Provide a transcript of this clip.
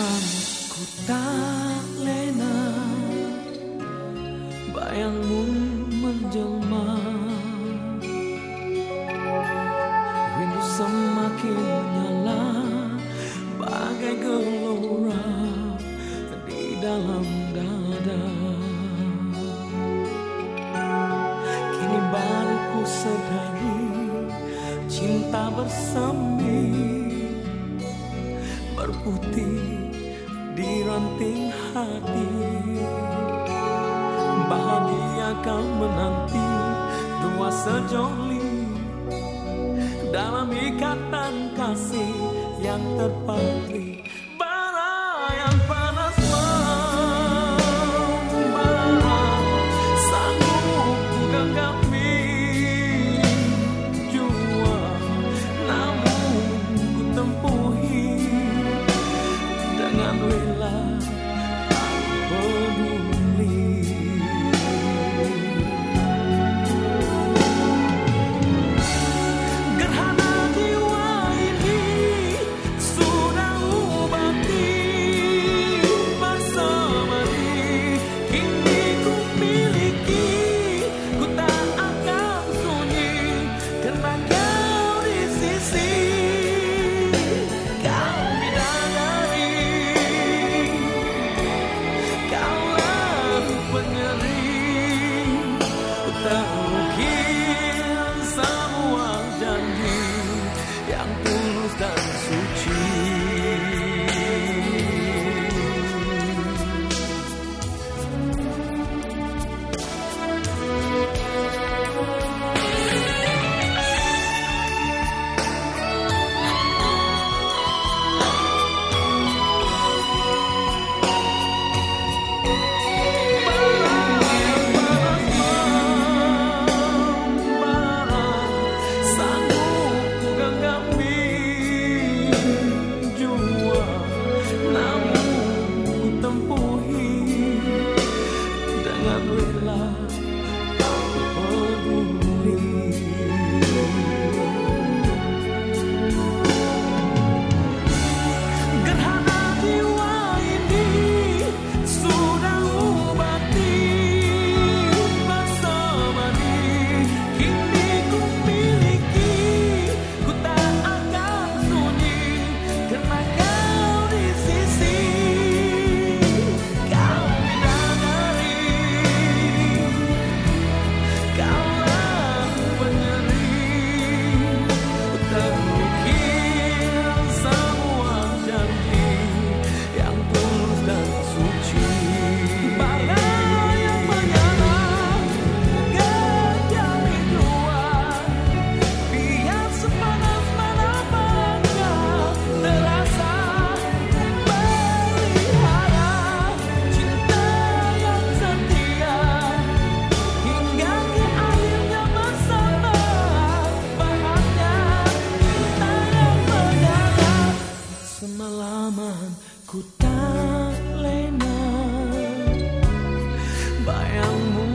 Ku tak lena Bayangmu menjelma. Rindu semakin menyala Bagai gelora Di dalam dada. Kini baru ku sedari Cinta bersemi. Berputih di ranting hati. Bahagia kau menanti dua sejoli Dalam ikatan kasih yang terpatri 把阳光。